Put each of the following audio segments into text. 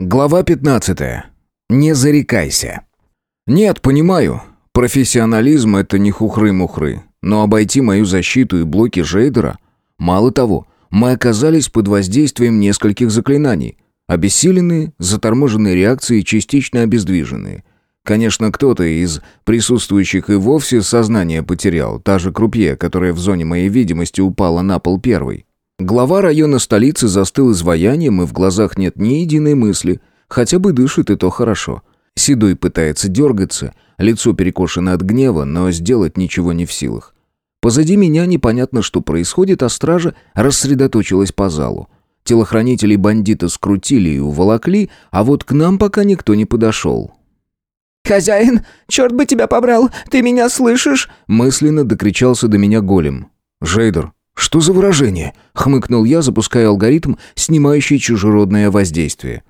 Глава 15. Не зарекайся. Нет, понимаю. Профессионализм это не хухры-мухры, но обойти мою защиту и блоки Жейдера, мало того, мы оказались под воздействием нескольких заклинаний, обессиленные, заторможенные реакции и частично обездвиженные. Конечно, кто-то из присутствующих и вовсе сознание потерял, та же крупье, которая в зоне моей видимости упала на пол первой. Глава района столицы застыл изваянием, и в глазах нет ни единой мысли. Хотя бы дышит, и то хорошо. Седой пытается дергаться, лицо перекошено от гнева, но сделать ничего не в силах. Позади меня непонятно, что происходит, а стража рассредоточилась по залу. Телохранителей бандита скрутили и уволокли, а вот к нам пока никто не подошел. «Хозяин, черт бы тебя побрал, ты меня слышишь?» Мысленно докричался до меня голем. «Жейдер, «Что за выражение?» — хмыкнул я, запуская алгоритм, снимающий чужеродное воздействие.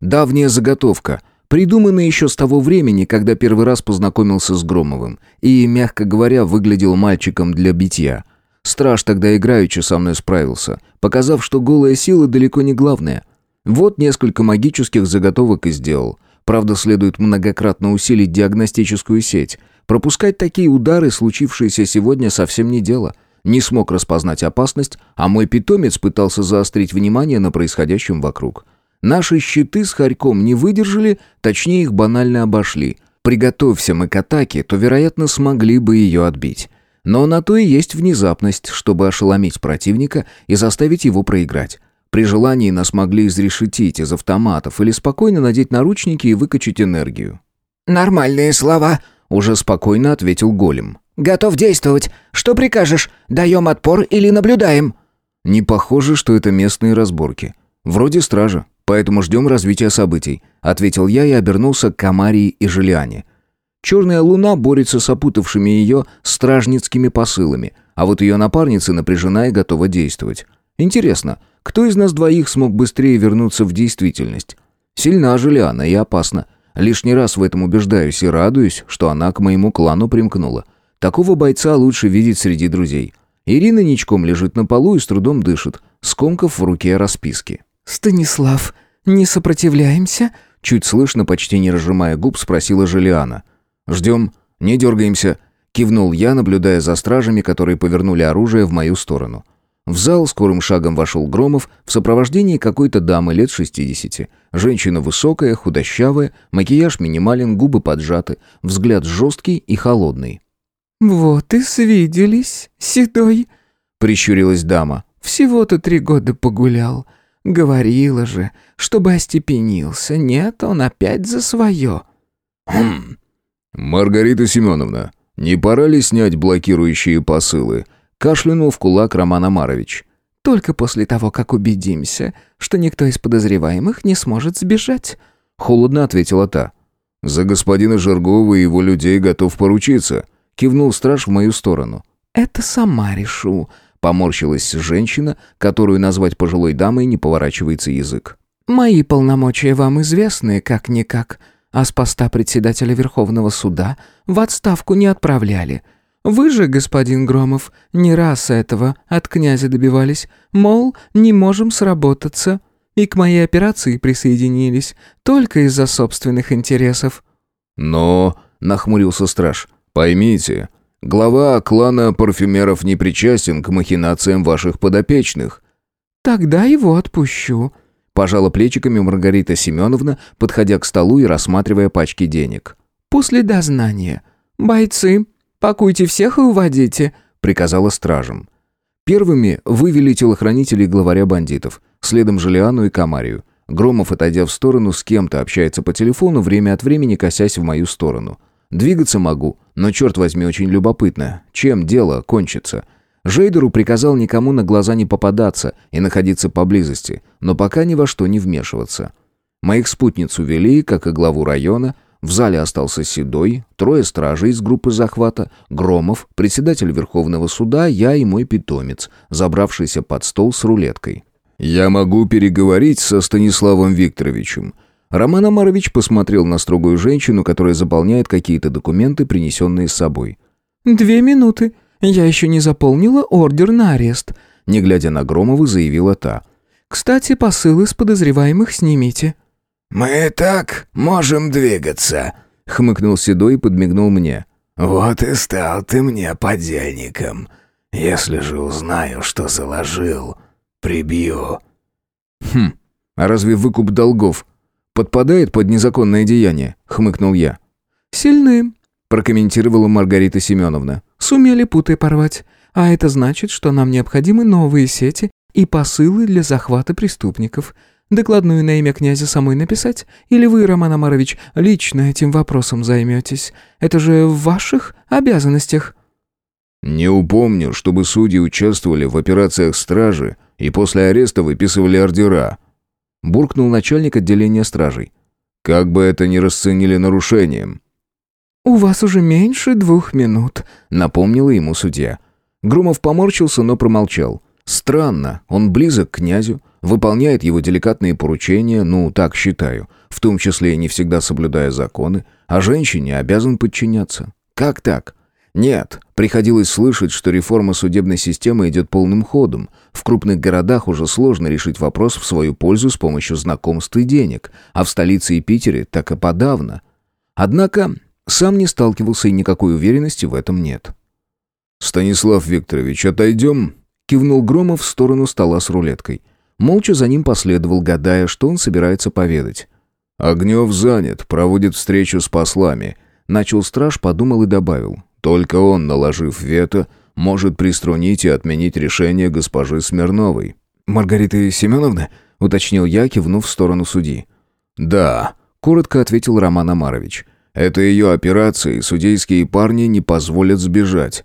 «Давняя заготовка, придуманная еще с того времени, когда первый раз познакомился с Громовым, и, мягко говоря, выглядел мальчиком для битья. Страж тогда играючи со мной справился, показав, что голая сила далеко не главная. Вот несколько магических заготовок и сделал. Правда, следует многократно усилить диагностическую сеть. Пропускать такие удары, случившиеся сегодня, совсем не дело» не смог распознать опасность, а мой питомец пытался заострить внимание на происходящем вокруг. Наши щиты с хорьком не выдержали, точнее их банально обошли. Приготовься мы к атаке, то, вероятно, смогли бы ее отбить. Но на то и есть внезапность, чтобы ошеломить противника и заставить его проиграть. При желании нас могли изрешетить из автоматов или спокойно надеть наручники и выкачать энергию. «Нормальные слова», — уже спокойно ответил голем. «Готов действовать. Что прикажешь? Даем отпор или наблюдаем?» «Не похоже, что это местные разборки. Вроде стража, поэтому ждем развития событий», — ответил я и обернулся к Камарии и Желиане. Черная луна борется с опутавшими ее стражницкими посылами, а вот ее напарница напряжена и готова действовать. Интересно, кто из нас двоих смог быстрее вернуться в действительность? Сильна Желиана и опасна. Лишний раз в этом убеждаюсь и радуюсь, что она к моему клану примкнула. Такого бойца лучше видеть среди друзей. Ирина ничком лежит на полу и с трудом дышит, скомкав в руке расписки. «Станислав, не сопротивляемся?» Чуть слышно, почти не разжимая губ, спросила Желиана. «Ждем, не дергаемся», — кивнул я, наблюдая за стражами, которые повернули оружие в мою сторону. В зал скорым шагом вошел Громов в сопровождении какой-то дамы лет шестидесяти. Женщина высокая, худощавая, макияж минимален, губы поджаты, взгляд жесткий и холодный. «Вот и свиделись, седой», — прищурилась дама. «Всего-то три года погулял. Говорила же, чтобы остепенился. Нет, он опять за свое». «Хм. Маргарита Семеновна, не пора ли снять блокирующие посылы?» Кашлянул в кулак Роман Амарович. «Только после того, как убедимся, что никто из подозреваемых не сможет сбежать», — холодно ответила та. «За господина Жиргова и его людей готов поручиться», Кивнул страж в мою сторону. «Это сама решу», — поморщилась женщина, которую назвать пожилой дамой не поворачивается язык. «Мои полномочия вам известны, как-никак, а с поста председателя Верховного суда в отставку не отправляли. Вы же, господин Громов, не раз этого от князя добивались, мол, не можем сработаться, и к моей операции присоединились только из-за собственных интересов». «Но...» — нахмурился страж — Поймите, глава клана парфюмеров не причастен к махинациям ваших подопечных. Тогда его отпущу. Пожала плечиками Маргарита Семеновна, подходя к столу и рассматривая пачки денег. После дознания. Бойцы, пакуйте всех и уводите, приказала стражам. Первыми вывели телохранителей главаря бандитов, следом Желиану и Камарию. Громов, отойдя в сторону, с кем-то общается по телефону, время от времени косясь в мою сторону. Двигаться могу, но, черт возьми, очень любопытно, чем дело кончится. Жейдеру приказал никому на глаза не попадаться и находиться поблизости, но пока ни во что не вмешиваться. Моих спутниц увели, как и главу района. В зале остался Седой, трое стражей из группы захвата, Громов, председатель Верховного суда, я и мой питомец, забравшийся под стол с рулеткой. «Я могу переговорить со Станиславом Викторовичем», Роман Амарович посмотрел на строгую женщину, которая заполняет какие-то документы, принесенные с собой. «Две минуты. Я еще не заполнила ордер на арест», — не глядя на Громову, заявила та. «Кстати, посылы с подозреваемых снимите». «Мы и так можем двигаться», — хмыкнул Седой и подмигнул мне. «Вот и стал ты мне подельником. Если же узнаю, что заложил, прибью». «Хм, а разве выкуп долгов подпадает под незаконное деяние?» — хмыкнул я. «Сильны», — прокомментировала Маргарита Семеновна. «Сумели путы порвать. А это значит, что нам необходимы новые сети и посылы для захвата преступников. Докладную на имя князя самой написать? Или вы, Роман Амарович, лично этим вопросом займетесь? Это же в ваших обязанностях». «Не упомню, чтобы судьи участвовали в операциях стражи и после ареста выписывали ордера», — буркнул начальник отделения стражей. «Как бы это ни расценили нарушением». «У вас уже меньше двух минут», — напомнила ему судья. Грумов поморщился, но промолчал. Странно, он близок к князю, выполняет его деликатные поручения, ну, так считаю, в том числе и не всегда соблюдая законы, а женщине обязан подчиняться. Как так? Нет, приходилось слышать, что реформа судебной системы идет полным ходом. В крупных городах уже сложно решить вопрос в свою пользу с помощью знакомств и денег, а в столице и Питере так и подавно. Однако сам не сталкивался и никакой уверенности в этом нет. «Станислав Викторович, отойдем?» Кивнул Громов в сторону стола с рулеткой. Молча за ним последовал, гадая, что он собирается поведать. «Огнев занят, проводит встречу с послами». Начал страж, подумал и добавил. «Только он, наложив вето, может приструнить и отменить решение госпожи Смирновой». «Маргариты Семеновны?» — уточнил я, кивнув в сторону судьи. «Да», — коротко ответил Роман Амарович. «Это ее операция, и судейские парни не позволят сбежать.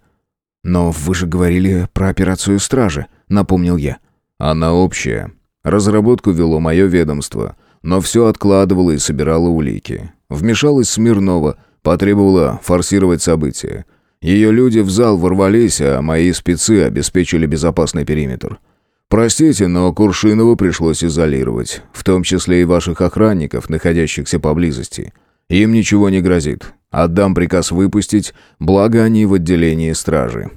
«Но вы же говорили про операцию стражи», — напомнил я. «Она общая. Разработку вело мое ведомство, но все откладывало и собирало улики. Вмешалась Смирнова, потребовала форсировать события. Ее люди в зал ворвались, а мои спецы обеспечили безопасный периметр. Простите, но Куршинова пришлось изолировать, в том числе и ваших охранников, находящихся поблизости. Им ничего не грозит. Отдам приказ выпустить, благо они в отделении стражи».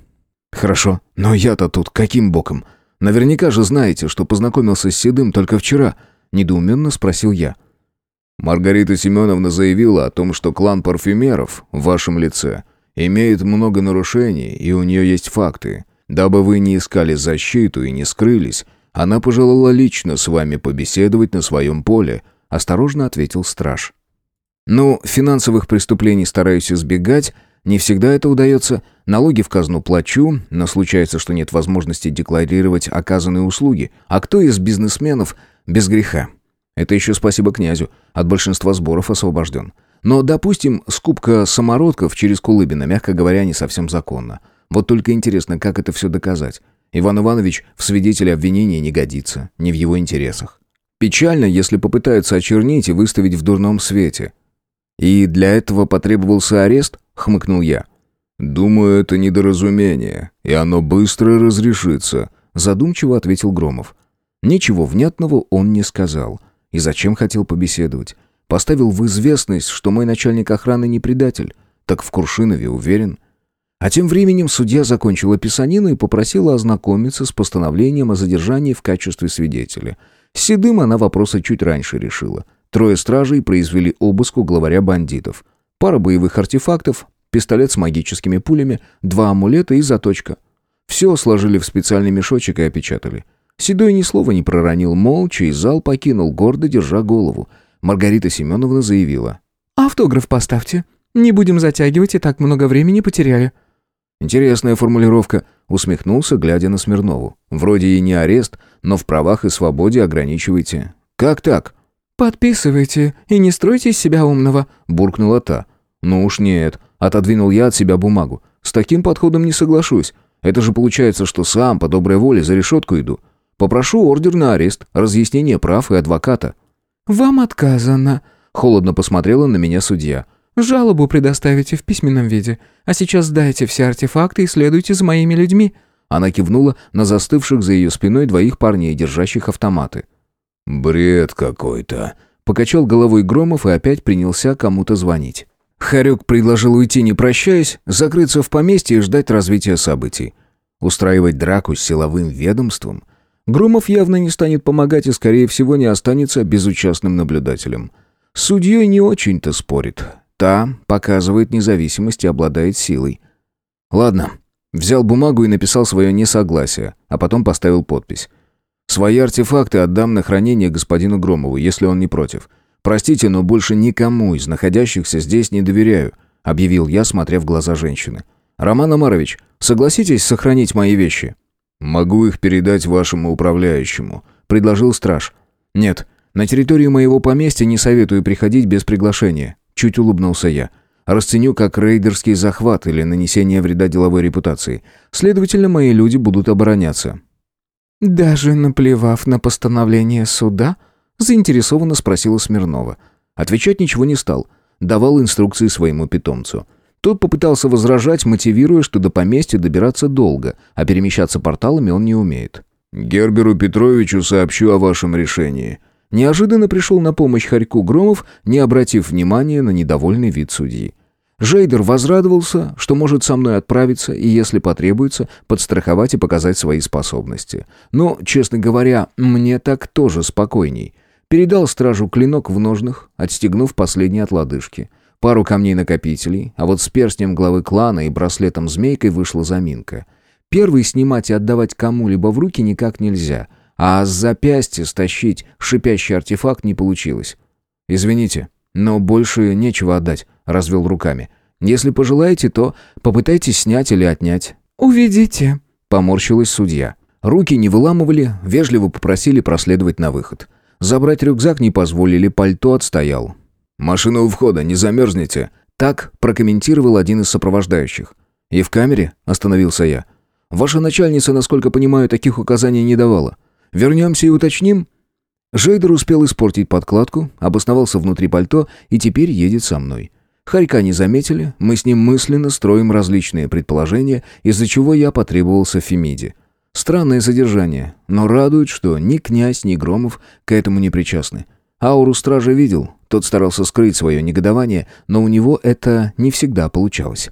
«Хорошо, но я-то тут каким боком? Наверняка же знаете, что познакомился с Седым только вчера», — недоуменно спросил я. «Маргарита Семеновна заявила о том, что клан парфюмеров в вашем лице имеет много нарушений, и у нее есть факты. Дабы вы не искали защиту и не скрылись, она пожелала лично с вами побеседовать на своем поле», — осторожно ответил страж. Ну, финансовых преступлений стараюсь избегать, не всегда это удается. Налоги в казну плачу, но случается, что нет возможности декларировать оказанные услуги. А кто из бизнесменов без греха? Это еще спасибо князю, от большинства сборов освобожден. Но, допустим, скупка самородков через Кулыбина, мягко говоря, не совсем законна. Вот только интересно, как это все доказать. Иван Иванович в свидетеле обвинения не годится, не в его интересах. Печально, если попытаются очернить и выставить в дурном свете. «И для этого потребовался арест?» — хмыкнул я. «Думаю, это недоразумение, и оно быстро разрешится», — задумчиво ответил Громов. Ничего внятного он не сказал. И зачем хотел побеседовать? Поставил в известность, что мой начальник охраны не предатель. Так в Куршинове уверен. А тем временем судья закончила писанину и попросила ознакомиться с постановлением о задержании в качестве свидетеля. С Седым она вопросы чуть раньше решила — Трое стражей произвели обыск у главаря бандитов. Пара боевых артефактов, пистолет с магическими пулями, два амулета и заточка. Все сложили в специальный мешочек и опечатали. Седой ни слова не проронил, молча и зал покинул, гордо держа голову. Маргарита Семеновна заявила. «Автограф поставьте. Не будем затягивать, и так много времени потеряли». «Интересная формулировка», — усмехнулся, глядя на Смирнову. «Вроде и не арест, но в правах и свободе ограничиваете». «Как так?» «Подписывайте и не стройте из себя умного», — буркнула та. «Ну уж нет», — отодвинул я от себя бумагу. «С таким подходом не соглашусь. Это же получается, что сам по доброй воле за решетку иду. Попрошу ордер на арест, разъяснение прав и адвоката». «Вам отказано», — холодно посмотрела на меня судья. «Жалобу предоставите в письменном виде. А сейчас сдайте все артефакты и следуйте за моими людьми». Она кивнула на застывших за ее спиной двоих парней, держащих автоматы. «Бред какой-то», — покачал головой Громов и опять принялся кому-то звонить. Харек предложил уйти, не прощаясь, закрыться в поместье и ждать развития событий. Устраивать драку с силовым ведомством? Громов явно не станет помогать и, скорее всего, не останется безучастным наблюдателем. С судьей не очень-то спорит. Та показывает независимость и обладает силой. Ладно, взял бумагу и написал свое несогласие, а потом поставил подпись. Свои артефакты отдам на хранение господину Громову, если он не против. Простите, но больше никому из находящихся здесь не доверяю, объявил я, смотря в глаза женщины. Роман Амарович, согласитесь сохранить мои вещи? «Могу их передать вашему управляющему», — предложил страж. «Нет, на территорию моего поместья не советую приходить без приглашения», — чуть улыбнулся я. «Расценю как рейдерский захват или нанесение вреда деловой репутации. Следовательно, мои люди будут обороняться». «Даже наплевав на постановление суда?» — заинтересованно спросила Смирнова. Отвечать ничего не стал. Давал инструкции своему питомцу. Тот попытался возражать, мотивируя, что до поместья добираться долго, а перемещаться порталами он не умеет. «Герберу Петровичу сообщу о вашем решении». Неожиданно пришел на помощь Харьку Громов, не обратив внимания на недовольный вид судьи. Жейдер возрадовался, что может со мной отправиться и, если потребуется, подстраховать и показать свои способности. Но, честно говоря, мне так тоже спокойней. Передал стражу клинок в ножнах, отстегнув последние от лодыжки пару камней-накопителей, а вот с перстнем главы клана и браслетом-змейкой вышла заминка. Первый снимать и отдавать кому-либо в руки никак нельзя, а с запястья стащить шипящий артефакт не получилось. «Извините, но больше нечего отдать», — развел руками. «Если пожелаете, то попытайтесь снять или отнять». «Уведите», — поморщилась судья. Руки не выламывали, вежливо попросили проследовать на выход. Забрать рюкзак не позволили, пальто отстоял. «Машина у входа, не замерзнете?» Так прокомментировал один из сопровождающих. «И в камере?» – остановился я. «Ваша начальница, насколько понимаю, таких указаний не давала. Вернемся и уточним?» Жейдер успел испортить подкладку, обосновался внутри пальто и теперь едет со мной. Харька не заметили, мы с ним мысленно строим различные предположения, из-за чего я потребовался Фемиде. Странное содержание, но радует, что ни князь, ни Громов к этому не причастны. Ауру стража видел, тот старался скрыть свое негодование, но у него это не всегда получалось.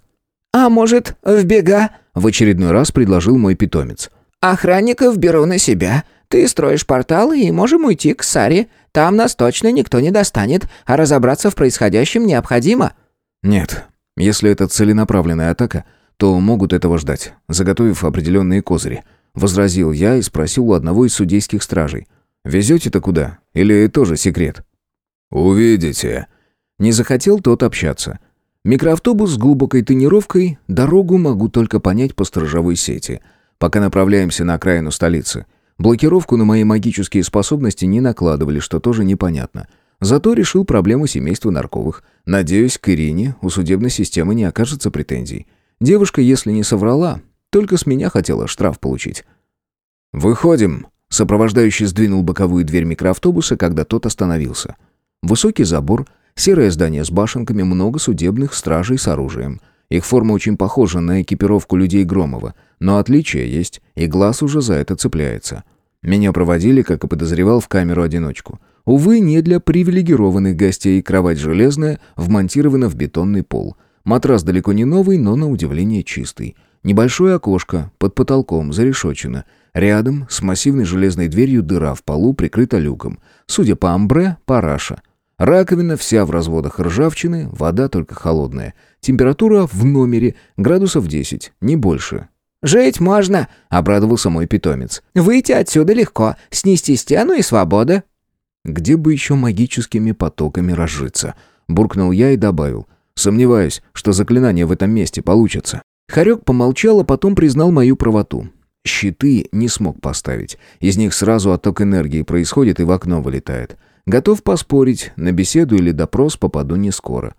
«А может, в бега?» — в очередной раз предложил мой питомец. «Охранников беру на себя. Ты строишь порталы и можем уйти к Саре. Там нас точно никто не достанет, а разобраться в происходящем необходимо». «Нет, если это целенаправленная атака, то могут этого ждать, заготовив определенные козыри», — возразил я и спросил у одного из судейских стражей. «Везете-то куда? Или тоже секрет?» «Увидите». Не захотел тот общаться. Микроавтобус с глубокой тонировкой, дорогу могу только понять по сторожевой сети. Пока направляемся на окраину столицы. Блокировку на мои магические способности не накладывали, что тоже непонятно. Зато решил проблему семейства Нарковых. Надеюсь, к Ирине у судебной системы не окажется претензий. Девушка, если не соврала, только с меня хотела штраф получить. «Выходим», — сопровождающий сдвинул боковую дверь микроавтобуса, когда тот остановился. Высокий забор, серое здание с башенками, много судебных стражей с оружием. Их форма очень похожа на экипировку людей Громова, но отличия есть, и глаз уже за это цепляется. Меня проводили, как и подозревал, в камеру-одиночку. Увы, не для привилегированных гостей, кровать железная, вмонтирована в бетонный пол. Матрас далеко не новый, но на удивление чистый. Небольшое окошко, под потолком, зарешочено. Рядом, с массивной железной дверью, дыра в полу прикрыта люком. Судя по амбре, параша. Раковина вся в разводах ржавчины, вода только холодная. Температура в номере градусов 10, не больше. «Жить можно», — обрадовался мой питомец. «Выйти отсюда легко, снести стену и свобода». «Где бы еще магическими потоками разжиться?» — буркнул я и добавил. «Сомневаюсь, что заклинания в этом месте получатся». Харек помолчал, а потом признал мою правоту. Щиты не смог поставить. Из них сразу отток энергии происходит и в окно вылетает. Готов поспорить, на беседу или допрос попаду не скоро.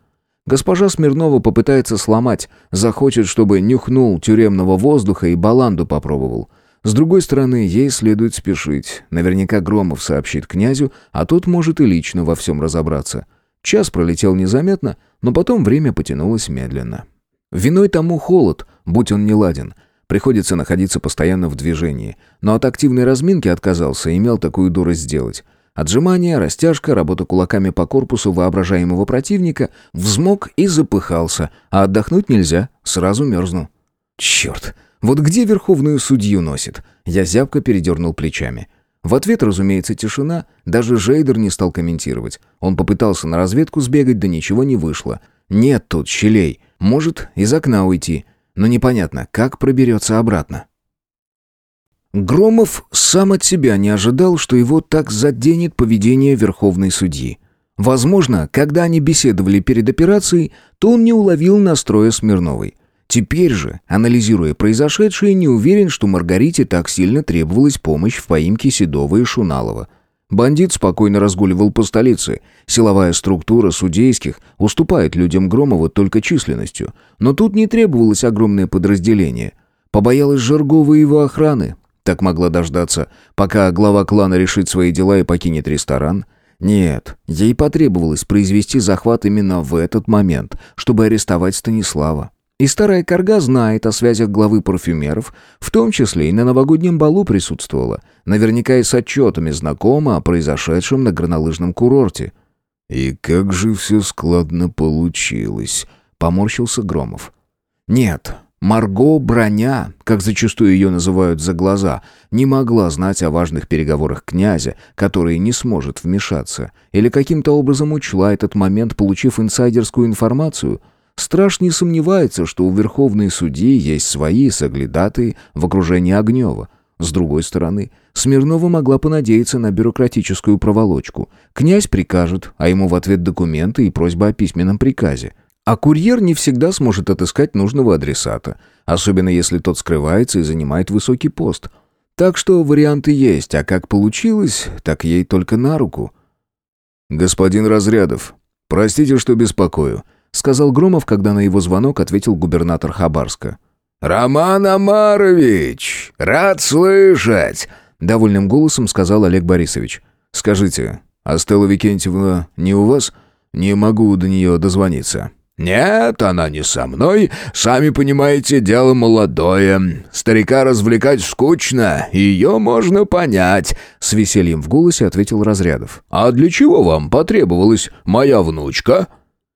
Госпожа Смирнова попытается сломать, захочет, чтобы нюхнул тюремного воздуха и баланду попробовал. С другой стороны, ей следует спешить. Наверняка Громов сообщит князю, а тот может и лично во всем разобраться. Час пролетел незаметно, но потом время потянулось медленно. Виной тому холод, будь он не ладен. Приходится находиться постоянно в движении. Но от активной разминки отказался, имел такую дурость сделать. Отжимания, растяжка, работа кулаками по корпусу воображаемого противника, взмок и запыхался, а отдохнуть нельзя, сразу мерзну. Черт, Вот где верховную судью носит? Я зябко передернул плечами. В ответ, разумеется, тишина. Даже Жейдер не стал комментировать. Он попытался на разведку сбегать, да ничего не вышло. Нет тут щелей. Может, из окна уйти. Но непонятно, как проберется обратно. Громов сам от себя не ожидал, что его так заденет поведение верховной судьи. Возможно, когда они беседовали перед операцией, то он не уловил настроя Смирновой. Теперь же, анализируя произошедшее, не уверен, что Маргарите так сильно требовалась помощь в поимке Седова и Шуналова. Бандит спокойно разгуливал по столице. Силовая структура судейских уступает людям Громова только численностью. Но тут не требовалось огромное подразделение. Побоялась Жиргова и его охраны. Так могла дождаться, пока глава клана решит свои дела и покинет ресторан. Нет, ей потребовалось произвести захват именно в этот момент, чтобы арестовать Станислава. И старая корга знает о связях главы парфюмеров, в том числе и на новогоднем балу присутствовала. Наверняка и с отчетами знакома о произошедшем на горнолыжном курорте. «И как же все складно получилось», — поморщился Громов. «Нет, Марго Броня, как зачастую ее называют за глаза, не могла знать о важных переговорах князя, который не сможет вмешаться, или каким-то образом учла этот момент, получив инсайдерскую информацию — Страж не сомневается, что у верховной судьи есть свои соглядатые в окружении Огнева. С другой стороны, Смирнова могла понадеяться на бюрократическую проволочку. Князь прикажет, а ему в ответ документы и просьба о письменном приказе. А курьер не всегда сможет отыскать нужного адресата, особенно если тот скрывается и занимает высокий пост. Так что варианты есть, а как получилось, так ей только на руку. «Господин Разрядов, простите, что беспокою», сказал Громов, когда на его звонок ответил губернатор Хабарска. «Роман Амарович, рад слышать!» Довольным голосом сказал Олег Борисович. «Скажите, а Стелла Викентьевна не у вас? Не могу до нее дозвониться». «Нет, она не со мной. Сами понимаете, дело молодое. Старика развлекать скучно, ее можно понять», — с весельем в голосе ответил Разрядов. «А для чего вам потребовалась моя внучка?»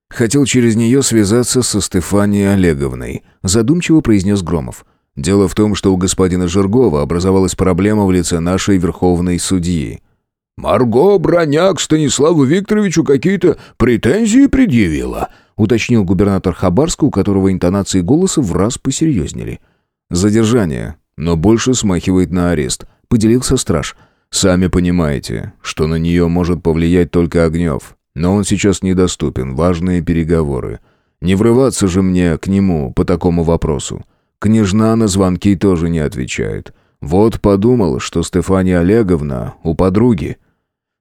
Хотел через нее связаться со Стефанией Олеговной, задумчиво произнес Громов. Дело в том, что у господина Жиргова образовалась проблема в лице нашей верховной судьи. «Марго Броняк Станиславу Викторовичу какие-то претензии предъявила», уточнил губернатор Хабарска, у которого интонации голоса в раз посерьезнели. «Задержание, но больше смахивает на арест», — поделился страж. «Сами понимаете, что на нее может повлиять только Огнев. Но он сейчас недоступен, важные переговоры. Не врываться же мне к нему по такому вопросу. Княжна на звонки тоже не отвечает. Вот подумал, что Стефания Олеговна у подруги.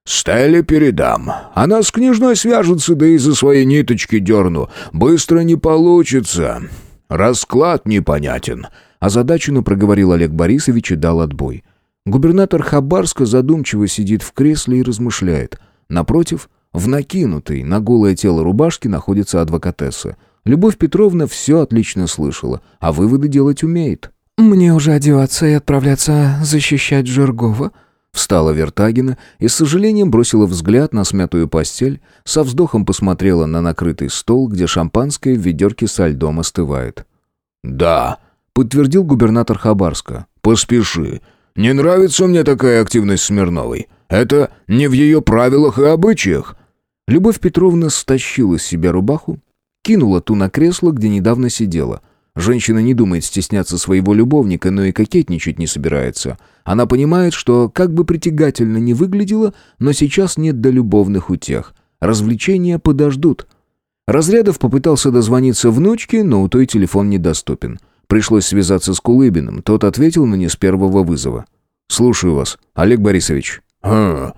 «Стелле передам. Она с княжной свяжется, да и за свои ниточки дерну. Быстро не получится. Расклад непонятен». Озадаченно проговорил Олег Борисович и дал отбой. Губернатор Хабарска задумчиво сидит в кресле и размышляет. Напротив — в накинутой на голое тело рубашки находится адвокатесса. Любовь Петровна все отлично слышала, а выводы делать умеет. «Мне уже одеваться и отправляться защищать Жиргова?» Встала Вертагина и с сожалением бросила взгляд на смятую постель, со вздохом посмотрела на накрытый стол, где шампанское в ведерке со льдом остывает. «Да», — подтвердил губернатор Хабарска. «Поспеши. Не нравится мне такая активность Смирновой. Это не в ее правилах и обычаях. Любовь Петровна стащила с себя рубаху, кинула ту на кресло, где недавно сидела. Женщина не думает стесняться своего любовника, но и кокетничать не собирается. Она понимает, что как бы притягательно не выглядело, но сейчас нет до любовных утех. Развлечения подождут. Разрядов попытался дозвониться внучке, но у той телефон недоступен. Пришлось связаться с Кулыбиным, тот ответил, но не с первого вызова. «Слушаю вас, Олег Борисович». «Хм,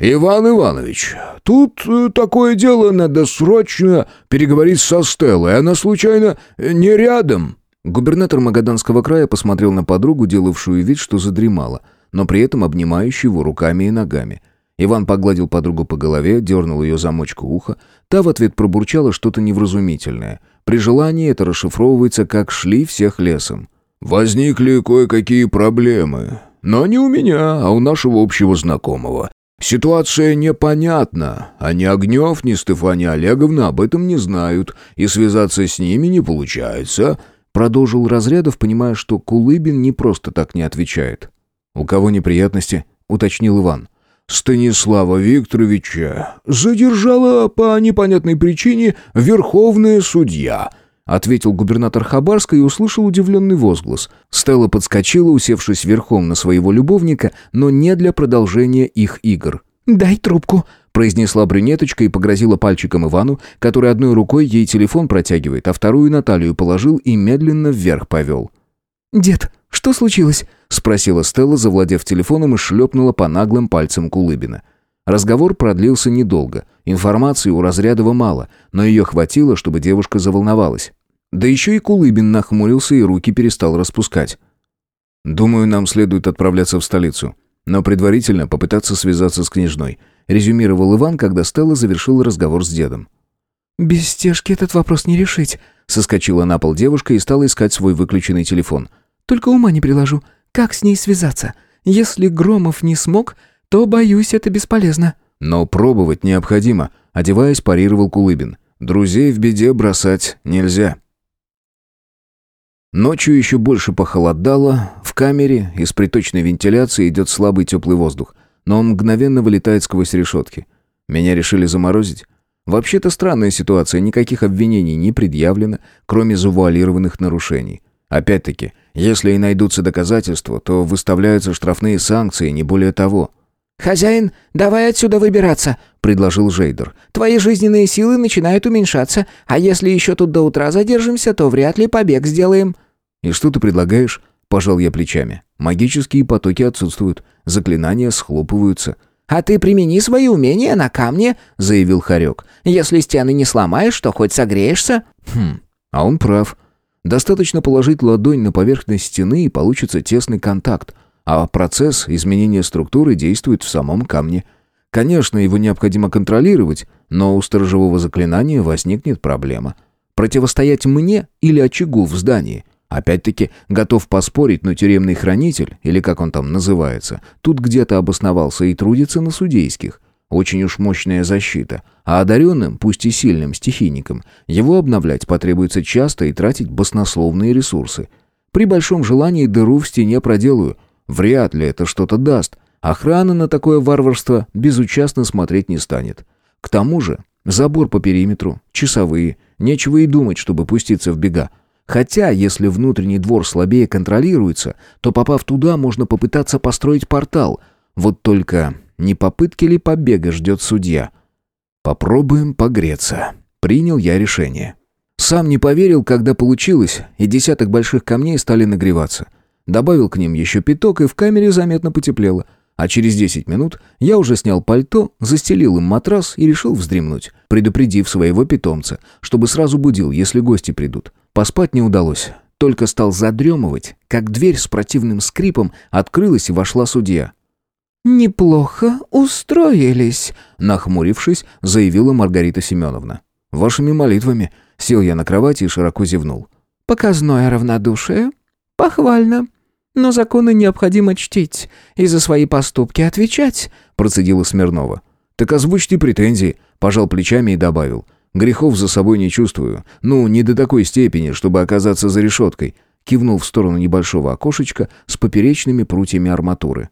«Иван Иванович, тут э, такое дело, надо срочно переговорить со Стеллой. Она, случайно, не рядом?» Губернатор Магаданского края посмотрел на подругу, делавшую вид, что задремала, но при этом обнимающую его руками и ногами. Иван погладил подругу по голове, дернул ее замочку уха. Та в ответ пробурчала что-то невразумительное. При желании это расшифровывается как «шли всех лесом». «Возникли кое-какие проблемы. Но не у меня, а у нашего общего знакомого. Ситуация непонятна, а ни Огнев, ни Стефания Олеговна об этом не знают, и связаться с ними не получается. Продолжил Разрядов, понимая, что Кулыбин не просто так не отвечает. «У кого неприятности?» — уточнил Иван. Станислава Викторовича задержала по непонятной причине верховная судья», ответил губернатор Хабарска и услышал удивленный возглас. Стелла подскочила, усевшись верхом на своего любовника, но не для продолжения их игр. «Дай трубку», — произнесла брюнеточка и погрозила пальчиком Ивану, который одной рукой ей телефон протягивает, а вторую на талию положил и медленно вверх повел. «Дед, что случилось?» — спросила Стелла, завладев телефоном и шлепнула по наглым пальцам Кулыбина. Разговор продлился недолго. Информации у Разрядова мало, но ее хватило, чтобы девушка заволновалась. Да еще и Кулыбин нахмурился и руки перестал распускать. «Думаю, нам следует отправляться в столицу, но предварительно попытаться связаться с княжной», резюмировал Иван, когда Стелла завершила разговор с дедом. «Без стежки этот вопрос не решить», соскочила на пол девушка и стала искать свой выключенный телефон. «Только ума не приложу. Как с ней связаться? Если Громов не смог, то, боюсь, это бесполезно». «Но пробовать необходимо», — одеваясь, парировал Кулыбин. «Друзей в беде бросать нельзя». Ночью еще больше похолодало, в камере из приточной вентиляции идет слабый теплый воздух, но он мгновенно вылетает сквозь решетки. Меня решили заморозить. Вообще-то странная ситуация, никаких обвинений не предъявлено, кроме завуалированных нарушений. Опять-таки, если и найдутся доказательства, то выставляются штрафные санкции, не более того. «Хозяин, давай отсюда выбираться», — предложил Жейдер. «Твои жизненные силы начинают уменьшаться, а если еще тут до утра задержимся, то вряд ли побег сделаем». «И что ты предлагаешь?» — пожал я плечами. «Магические потоки отсутствуют, заклинания схлопываются». «А ты примени свои умения на камне», — заявил Харек. «Если стены не сломаешь, то хоть согреешься». «Хм, а он прав. Достаточно положить ладонь на поверхность стены, и получится тесный контакт, а процесс изменения структуры действует в самом камне. Конечно, его необходимо контролировать, но у сторожевого заклинания возникнет проблема. Противостоять мне или очагу в здании? Опять-таки, готов поспорить, но тюремный хранитель, или как он там называется, тут где-то обосновался и трудится на судейских. Очень уж мощная защита. А одаренным, пусть и сильным стихийникам, его обновлять потребуется часто и тратить баснословные ресурсы. При большом желании дыру в стене проделаю. Вряд ли это что-то даст. Охрана на такое варварство безучастно смотреть не станет. К тому же, забор по периметру, часовые, нечего и думать, чтобы пуститься в бега. Хотя, если внутренний двор слабее контролируется, то попав туда, можно попытаться построить портал. Вот только не попытки ли побега ждет судья? Попробуем погреться. Принял я решение. Сам не поверил, когда получилось, и десяток больших камней стали нагреваться. Добавил к ним еще пяток, и в камере заметно потеплело. А через 10 минут я уже снял пальто, застелил им матрас и решил вздремнуть, предупредив своего питомца, чтобы сразу будил, если гости придут. Поспать не удалось. Только стал задремывать, как дверь с противным скрипом открылась и вошла судья. «Неплохо устроились», — нахмурившись, заявила Маргарита Семеновна. «Вашими молитвами». Сел я на кровати и широко зевнул. «Показное равнодушие? Похвально. Но законы необходимо чтить и за свои поступки отвечать», — процедила Смирнова. «Так озвучьте претензии», — пожал плечами и добавил. «Грехов за собой не чувствую. Ну, не до такой степени, чтобы оказаться за решеткой», — кивнул в сторону небольшого окошечка с поперечными прутьями арматуры.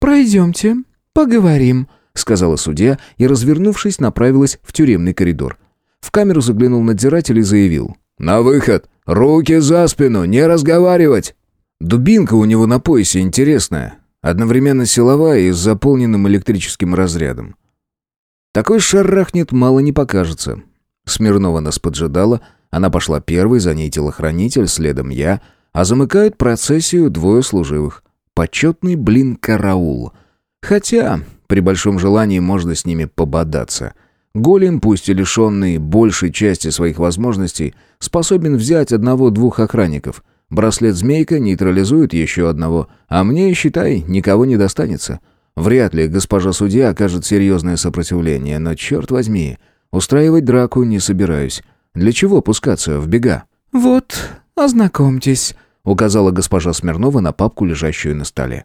«Пройдемте, поговорим», — сказала судья и, развернувшись, направилась в тюремный коридор. В камеру заглянул надзиратель и заявил. «На выход! Руки за спину! Не разговаривать!» Дубинка у него на поясе интересная, одновременно силовая и с заполненным электрическим разрядом. Такой шарахнет мало не покажется. Смирнова нас поджидала, она пошла первой, за ней телохранитель, следом я, а замыкают процессию двое служивых. Почетный, блин, караул. Хотя, при большом желании можно с ними пободаться. Голем, пусть и лишенный большей части своих возможностей, способен взять одного-двух охранников. Браслет-змейка нейтрализует еще одного, а мне, считай, никого не достанется. Вряд ли госпожа судья окажет серьезное сопротивление, но черт возьми, устраивать драку не собираюсь. Для чего пускаться в бега? «Вот, ознакомьтесь», указала госпожа Смирнова на папку, лежащую на столе.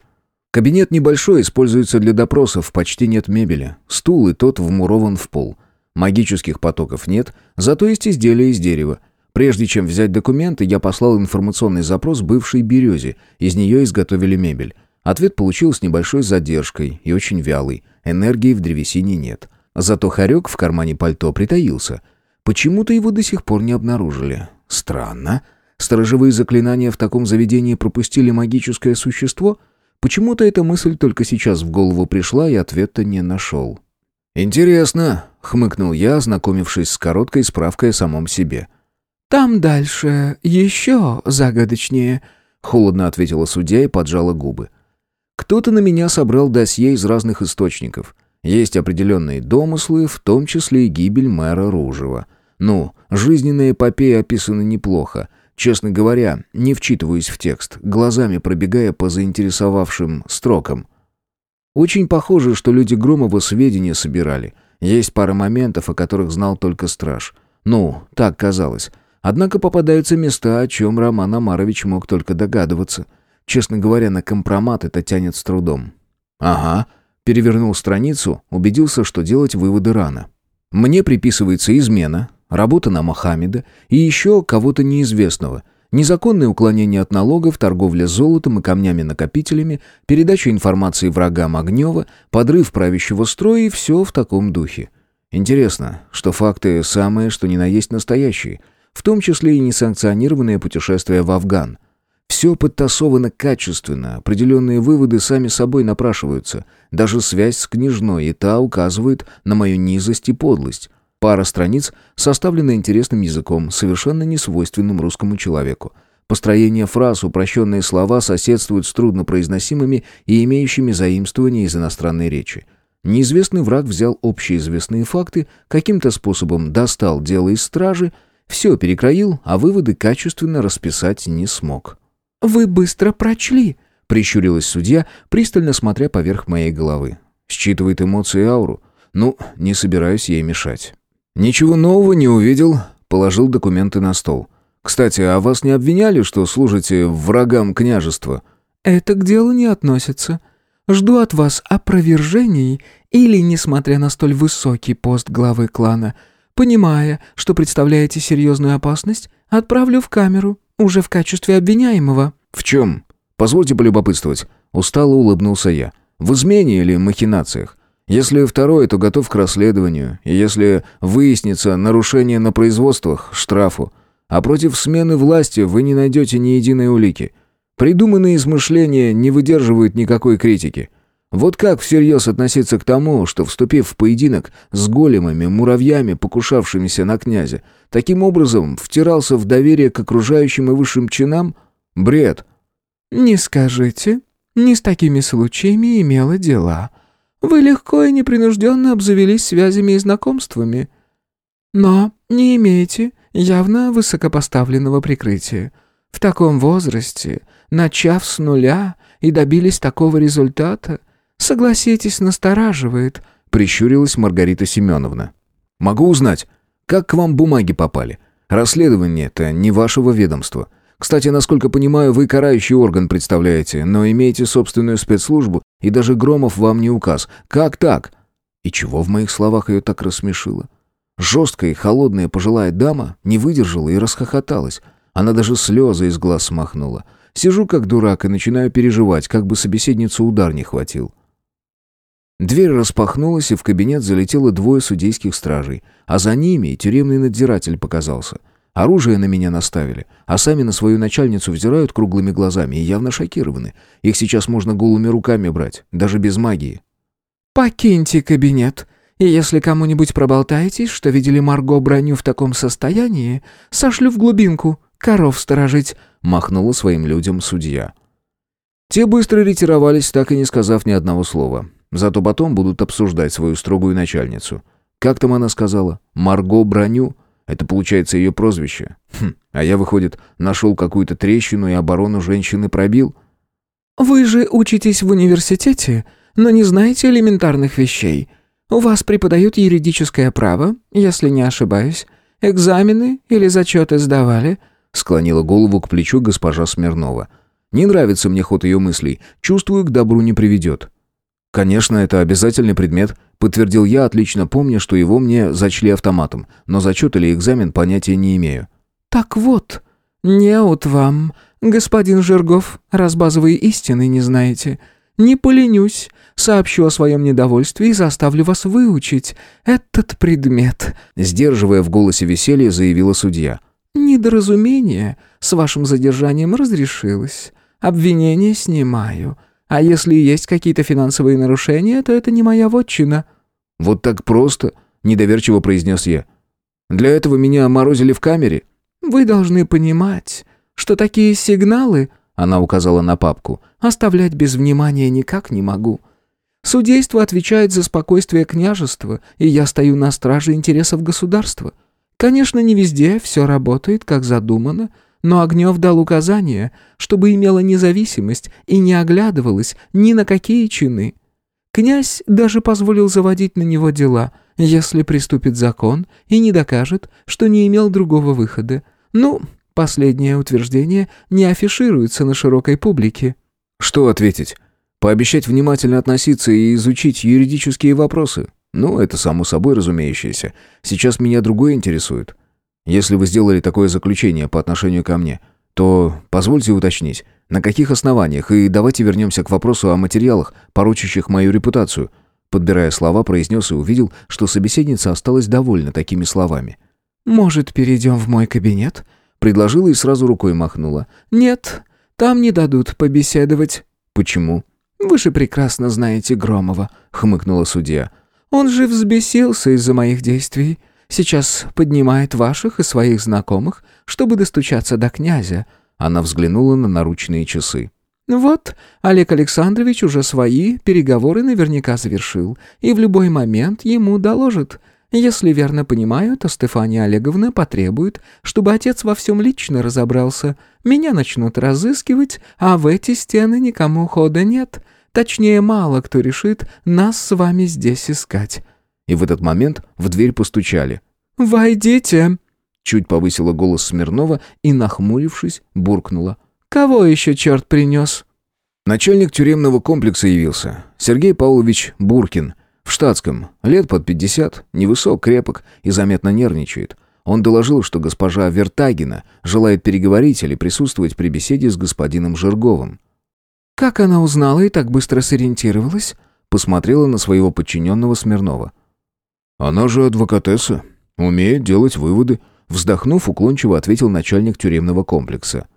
Кабинет небольшой, используется для допросов, почти нет мебели. Стул и тот вмурован в пол. Магических потоков нет, зато есть изделия из дерева. Прежде чем взять документы, я послал информационный запрос бывшей «Березе». Из нее изготовили мебель. Ответ получил с небольшой задержкой и очень вялый. Энергии в древесине нет. Зато хорек в кармане пальто притаился. Почему-то его до сих пор не обнаружили. Странно. Сторожевые заклинания в таком заведении пропустили магическое существо? Почему-то эта мысль только сейчас в голову пришла и ответа не нашел. «Интересно», — хмыкнул я, ознакомившись с короткой справкой о самом себе. «Там дальше еще загадочнее», — холодно ответила судья и поджала губы. «Кто-то на меня собрал досье из разных источников. Есть определенные домыслы, в том числе и гибель мэра Ружева. Ну, жизненная эпопея описана неплохо. Честно говоря, не вчитываюсь в текст, глазами пробегая по заинтересовавшим строкам. Очень похоже, что люди Громова сведения собирали. Есть пара моментов, о которых знал только страж. Ну, так казалось. Однако попадаются места, о чем Роман Амарович мог только догадываться. Честно говоря, на компромат это тянет с трудом. Ага, перевернул страницу, убедился, что делать выводы рано. Мне приписывается измена, работа на Мохаммеда и еще кого-то неизвестного. Незаконное уклонение от налогов, торговля золотом и камнями-накопителями, передача информации врагам Огнева, подрыв правящего строя и все в таком духе. Интересно, что факты самые, что ни на есть настоящие – в том числе и несанкционированные путешествия в Афган. Все подтасовано качественно, определенные выводы сами собой напрашиваются. Даже связь с княжной и та указывает на мою низость и подлость. Пара страниц составлена интересным языком, совершенно несвойственным русскому человеку. Построение фраз, упрощенные слова соседствуют с труднопроизносимыми и имеющими заимствования из иностранной речи. Неизвестный враг взял общеизвестные факты, каким-то способом достал дело из стражи, все перекроил, а выводы качественно расписать не смог. «Вы быстро прочли», — прищурилась судья, пристально смотря поверх моей головы. Считывает эмоции и ауру. Ну, не собираюсь ей мешать. Ничего нового не увидел, положил документы на стол. Кстати, а вас не обвиняли, что служите врагам княжества? Это к делу не относится. Жду от вас опровержений или, несмотря на столь высокий пост главы клана, — Понимая, что представляете серьезную опасность, отправлю в камеру, уже в качестве обвиняемого». «В чем? Позвольте полюбопытствовать». Устало улыбнулся я. «В измене или махинациях? Если второе, то готов к расследованию. И если выяснится нарушение на производствах, штрафу. А против смены власти вы не найдете ни единой улики. Придуманные измышления не выдерживают никакой критики. Вот как всерьез относиться к тому, что, вступив в поединок с големами, муравьями, покушавшимися на князя, таким образом втирался в доверие к окружающим и высшим чинам? Бред. «Не скажите. Не с такими случаями имела дела. Вы легко и непринужденно обзавелись связями и знакомствами. Но не имеете явно высокопоставленного прикрытия. В таком возрасте, начав с нуля и добились такого результата, Согласитесь, настораживает», — прищурилась Маргарита Семеновна. «Могу узнать, как к вам бумаги попали? Расследование-то не вашего ведомства. Кстати, насколько понимаю, вы карающий орган представляете, но имеете собственную спецслужбу, и даже Громов вам не указ. Как так?» И чего в моих словах ее так рассмешило? Жесткая и холодная пожилая дама не выдержала и расхохоталась. Она даже слезы из глаз смахнула. Сижу как дурак и начинаю переживать, как бы собеседницу удар не хватил. Дверь распахнулась, и в кабинет залетело двое судейских стражей, а за ними и тюремный надзиратель показался. Оружие на меня наставили, а сами на свою начальницу взирают круглыми глазами и явно шокированы. Их сейчас можно голыми руками брать, даже без магии. «Покиньте кабинет, и если кому-нибудь проболтаетесь, что видели Марго броню в таком состоянии, сошлю в глубинку, коров сторожить», — махнула своим людям судья. Те быстро ретировались, так и не сказав ни одного слова. Зато потом будут обсуждать свою строгую начальницу. Как там она сказала? Марго Броню? Это получается ее прозвище. Хм, а я, выходит, нашел какую-то трещину и оборону женщины пробил? «Вы же учитесь в университете, но не знаете элементарных вещей. У вас преподают юридическое право, если не ошибаюсь. Экзамены или зачеты сдавали?» Склонила голову к плечу госпожа Смирнова. «Не нравится мне ход ее мыслей. Чувствую, к добру не приведет». «Конечно, это обязательный предмет», — подтвердил я, отлично помня, что его мне зачли автоматом, но зачет или экзамен понятия не имею. Так вот, неут вам, господин Жиргов, раз базовые истины не знаете. Не поленюсь, сообщу о своем недовольстве и заставлю вас выучить этот предмет», сдерживая в голосе веселье, заявила судья. «Недоразумение с вашим задержанием разрешилось. Обвинение снимаю. А если есть какие-то финансовые нарушения, то это не моя вотчина». «Вот так просто», — недоверчиво произнес я. «Для этого меня морозили в камере». «Вы должны понимать, что такие сигналы...» — она указала на папку. «Оставлять без внимания никак не могу. Судейство отвечает за спокойствие княжества, и я стою на страже интересов государства. Конечно, не везде все работает, как задумано, но Огнев дал указание, чтобы имела независимость и не оглядывалась ни на какие чины. Князь даже позволил заводить на него дела, если приступит закон и не докажет, что не имел другого выхода. Ну, последнее утверждение не афишируется на широкой публике. Что ответить? Пообещать внимательно относиться и изучить юридические вопросы? Ну, это само собой разумеющееся. Сейчас меня другое интересует. Если вы сделали такое заключение по отношению ко мне, то позвольте уточнить, на каких основаниях, и давайте вернемся к вопросу о материалах, порочащих мою репутацию». Подбирая слова, произнес и увидел, что собеседница осталась довольна такими словами. «Может, перейдем в мой кабинет?» Предложила и сразу рукой махнула. «Нет, там не дадут побеседовать». «Почему?» «Вы же прекрасно знаете Громова», — хмыкнула судья. «Он же взбесился из-за моих действий. Сейчас поднимает ваших и своих знакомых, чтобы достучаться до князя». Она взглянула на наручные часы. «Вот, Олег Александрович уже свои переговоры наверняка завершил, и в любой момент ему доложат. Если верно понимаю, то Стефания Олеговна потребует, чтобы отец во всем лично разобрался. Меня начнут разыскивать, а в эти стены никому хода нет. Точнее, мало кто решит нас с вами здесь искать и в этот момент в дверь постучали. «Войдите!» Чуть повысила голос Смирнова и, нахмурившись, буркнула. «Кого еще черт принес?» Начальник тюремного комплекса явился. Сергей Павлович Буркин. В штатском. Лет под пятьдесят, невысок, крепок и заметно нервничает. Он доложил, что госпожа Вертагина желает переговорить или присутствовать при беседе с господином Жирговым. «Как она узнала и так быстро сориентировалась?» Посмотрела на своего подчиненного Смирнова. «Она же адвокатесса, умеет делать выводы», вздохнув, уклончиво ответил начальник тюремного комплекса.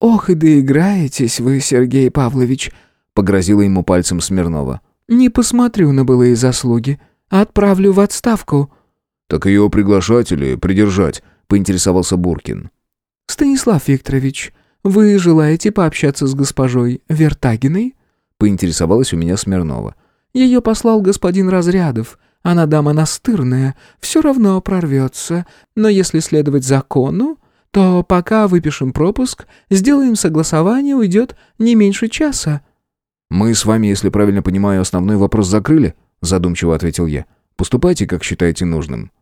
«Ох и доиграетесь вы, Сергей Павлович», — погрозила ему пальцем Смирнова. «Не посмотрю на былые заслуги. Отправлю в отставку». «Так ее приглашать или придержать?» — поинтересовался Буркин. «Станислав Викторович, вы желаете пообщаться с госпожой Вертагиной?» — поинтересовалась у меня Смирнова. «Ее послал господин Разрядов. Она дама настырная, все равно прорвется. Но если следовать закону, то пока выпишем пропуск, сделаем согласование, уйдет не меньше часа». «Мы с вами, если правильно понимаю, основной вопрос закрыли?» задумчиво ответил я. «Поступайте, как считаете нужным».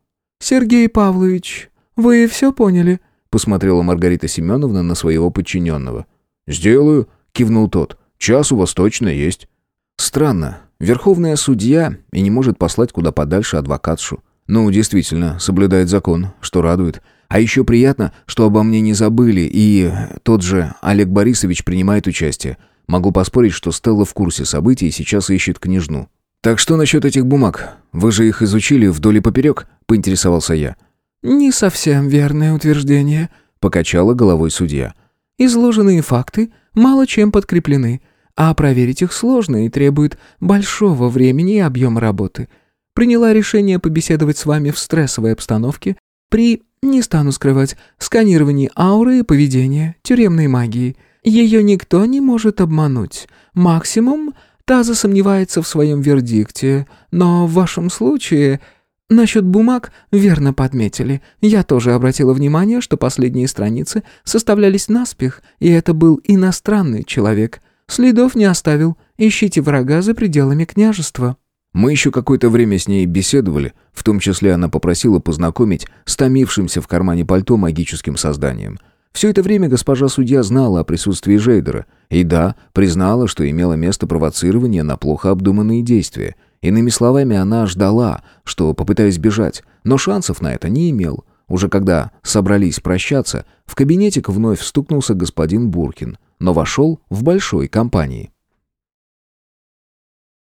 «Сергей Павлович, вы все поняли?» посмотрела Маргарита Семеновна на своего подчиненного. «Сделаю», кивнул тот. «Час у вас точно есть». Странно, Верховная судья и не может послать куда подальше адвокатшу. Ну, действительно, соблюдает закон, что радует. А еще приятно, что обо мне не забыли, и тот же Олег Борисович принимает участие. Могу поспорить, что Стелла в курсе событий и сейчас ищет княжну. «Так что насчет этих бумаг? Вы же их изучили вдоль и поперек?» – поинтересовался я. «Не совсем верное утверждение», – покачала головой судья. «Изложенные факты мало чем подкреплены а проверить их сложно и требует большого времени и объема работы. Приняла решение побеседовать с вами в стрессовой обстановке при, не стану скрывать, сканировании ауры и поведения тюремной магии. Ее никто не может обмануть. Максимум та засомневается в своем вердикте, но в вашем случае... Насчет бумаг верно подметили. Я тоже обратила внимание, что последние страницы составлялись наспех, и это был иностранный человек. Следов не оставил. Ищите врага за пределами княжества». Мы еще какое-то время с ней беседовали, в том числе она попросила познакомить с томившимся в кармане пальто магическим созданием. Все это время госпожа судья знала о присутствии Жейдера, и да, признала, что имело место провоцирование на плохо обдуманные действия. Иными словами, она ждала, что попытаюсь бежать, но шансов на это не имел. Уже когда собрались прощаться, в кабинетик вновь встукнулся господин Буркин, но вошел в большой компании.